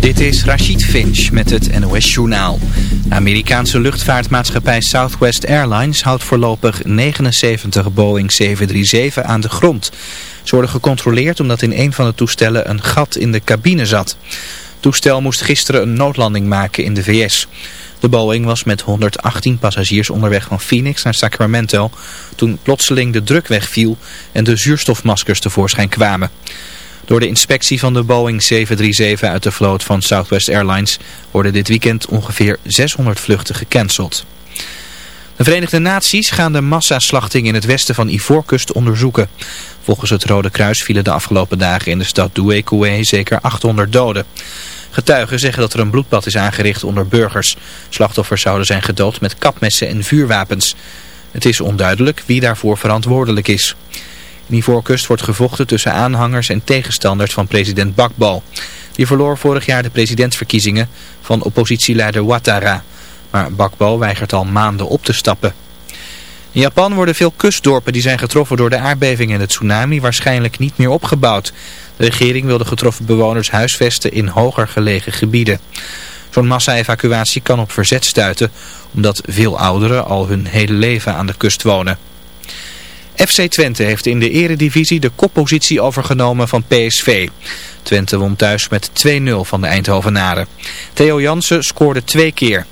Dit is Rachid Finch met het NOS Journaal. De Amerikaanse luchtvaartmaatschappij Southwest Airlines houdt voorlopig 79 Boeing 737 aan de grond. Ze worden gecontroleerd omdat in een van de toestellen een gat in de cabine zat. Het toestel moest gisteren een noodlanding maken in de VS. De Boeing was met 118 passagiers onderweg van Phoenix naar Sacramento... toen plotseling de druk wegviel en de zuurstofmaskers tevoorschijn kwamen. Door de inspectie van de Boeing 737 uit de vloot van Southwest Airlines worden dit weekend ongeveer 600 vluchten gecanceld. De Verenigde Naties gaan de massaslachting in het westen van Ivoorkust onderzoeken. Volgens het Rode Kruis vielen de afgelopen dagen in de stad Douekoué zeker 800 doden. Getuigen zeggen dat er een bloedbad is aangericht onder burgers. Slachtoffers zouden zijn gedood met kapmessen en vuurwapens. Het is onduidelijk wie daarvoor verantwoordelijk is. Ivoorkust wordt gevochten tussen aanhangers en tegenstanders van president Bakbo. Die verloor vorig jaar de presidentsverkiezingen van oppositieleider Ouattara. Maar Bakbo weigert al maanden op te stappen. In Japan worden veel kustdorpen die zijn getroffen door de aardbeving en de tsunami waarschijnlijk niet meer opgebouwd. De regering wil de getroffen bewoners huisvesten in hoger gelegen gebieden. Zo'n massa-evacuatie kan op verzet stuiten omdat veel ouderen al hun hele leven aan de kust wonen. FC Twente heeft in de eredivisie de koppositie overgenomen van PSV. Twente won thuis met 2-0 van de Eindhovenaren. Theo Jansen scoorde twee keer.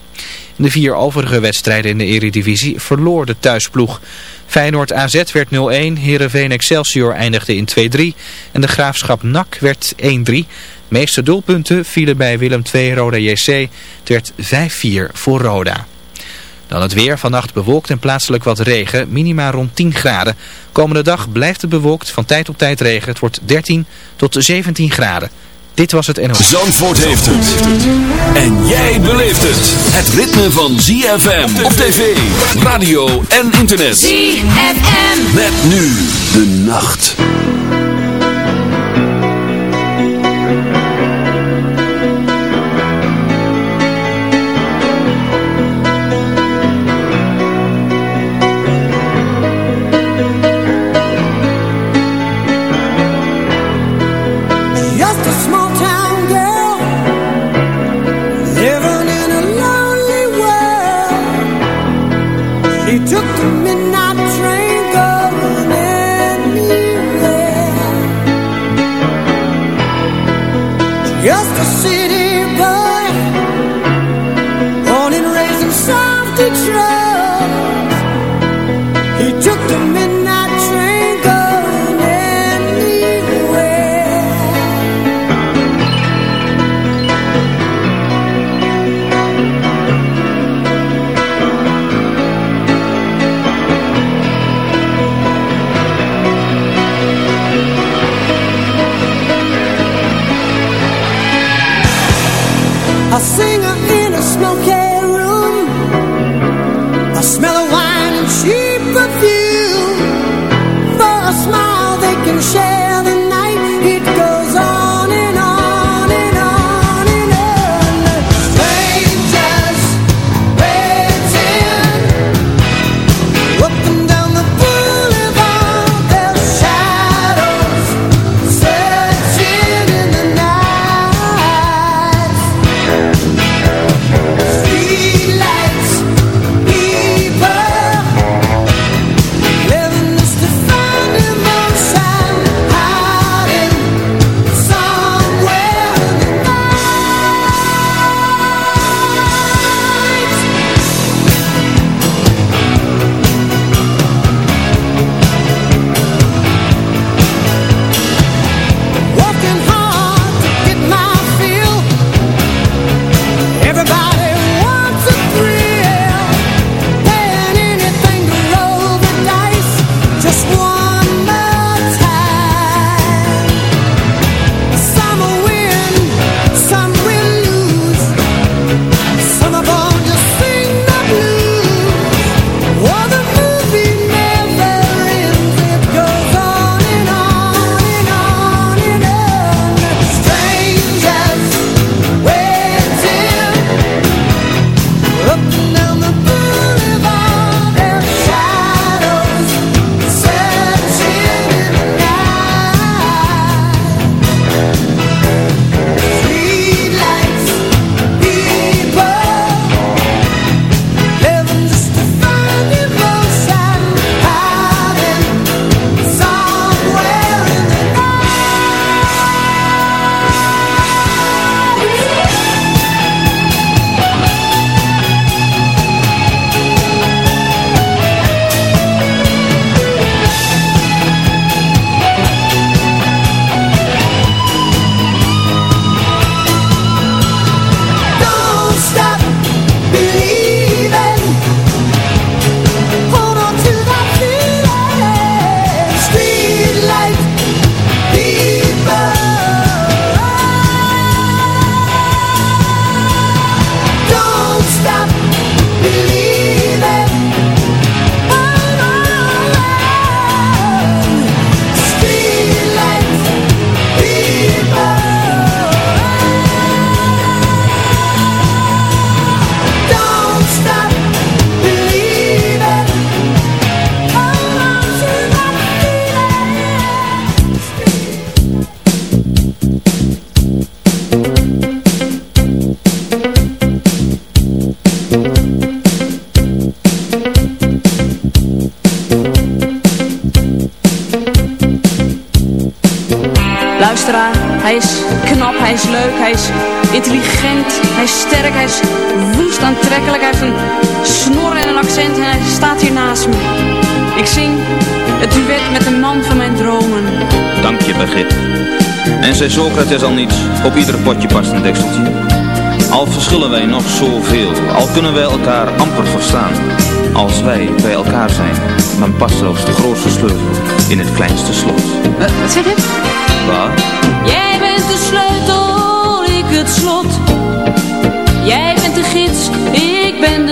In de vier overige wedstrijden in de eredivisie verloor de thuisploeg. Feyenoord AZ werd 0-1, Heerenveen Excelsior eindigde in 2-3 en de Graafschap NAC werd 1-3. Meeste doelpunten vielen bij Willem II Roda JC. Het werd 5-4 voor Roda. Dan het weer, vannacht bewolkt en plaatselijk wat regen, minima rond 10 graden. Komende dag blijft het bewolkt, van tijd tot tijd regen. Het wordt 13 tot 17 graden. Dit was het NOS. Zandvoort heeft het. En jij beleeft het. Het ritme van ZFM op tv, radio en internet. ZFM. Met nu de nacht. Is sterk, hij is woest aantrekkelijk. Hij heeft een snor en een accent en hij staat hier naast me. Ik zing het duet met de man van mijn dromen. Dank je, Begit. En zei Socrates al niets, op ieder potje past een dekseltje. Al verschillen wij nog zoveel, al kunnen wij elkaar amper verstaan. Als wij bij elkaar zijn, dan past zelfs de grootste sleutel in het kleinste slot. Uh, wat zeg je? Wat? Jij bent de sleutel, ik het slot.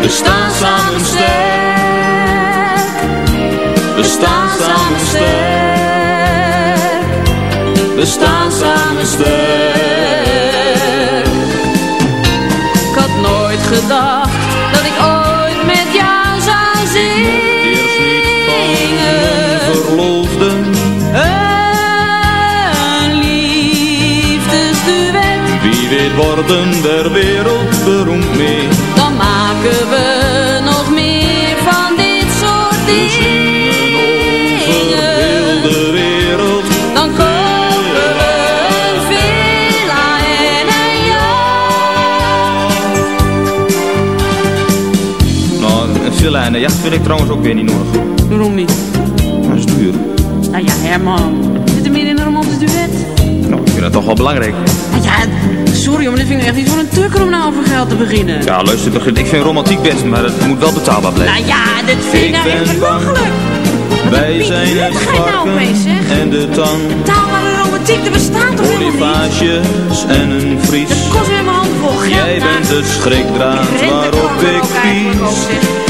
We staan samen sterk. We staan samen sterk. We staan samen sterk. Ik had nooit gedacht dat ik ooit met jou zou zingen. Een liefdesduet. Wie weet worden der wereld beroemd mee. Nou, een jacht vind ik trouwens ook weer niet nodig. Waarom niet? Dat is duur. Nou ja, Herman. Zit er meer in een romantisch duet? Nou, ik vind dat toch wel belangrijk. Nou ja, sorry, maar dit vind ik echt niet voor een tukker om nou over geld te beginnen. Ja, luister, ik vind romantiek best, maar het moet wel betaalbaar blijven. Nou ja, dit vind ik nou echt belachelijk. Wij zijn het nou varken zeg? en de tang. Taalbare romantiek, er bestaat toch helemaal niet? En een vries. Dat kost weer mijn hand vol geld. Jij bent het schrikdraad waarop ik pies.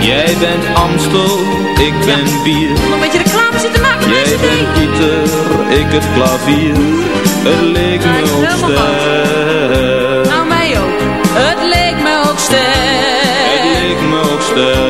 Jij bent Amstel, ik ben bier. Nog een beetje reclame zitten maken Jij bent. Pieter, ik het klavier. Het leek me ook sterk. Nou, mij ook. Het leek me ook Het sterk. leek me ook sterk.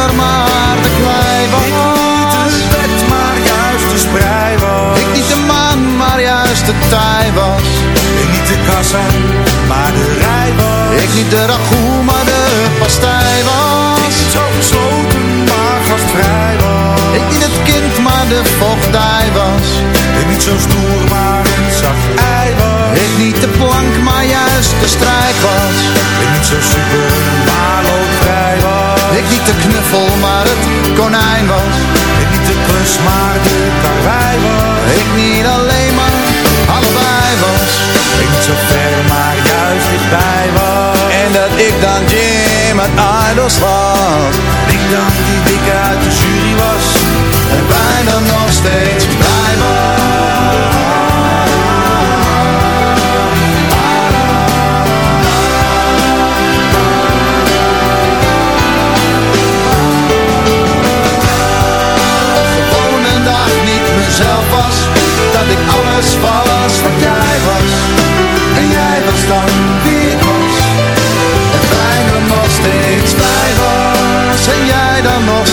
niet de ragout, maar de pastij was Ik niet zo gesloten, maar gastvrij was ik niet het kind, maar de vochtdij was. Ik niet zo stoer, maar een zacht ei was. Ik niet de plank, maar juist de strijk was. Ik niet zo super, maar loopvrij was. Ik niet de knuffel, maar het konijn was. Ik niet de klus, maar de karwei was. Ik niet alleen, En dat ik dan Jim uit Idols was. Ik dan die dikke uit de jury was. En bijna nog steeds blij was. Mezelf was. Dat ik alles was wat jij was. En jij was dan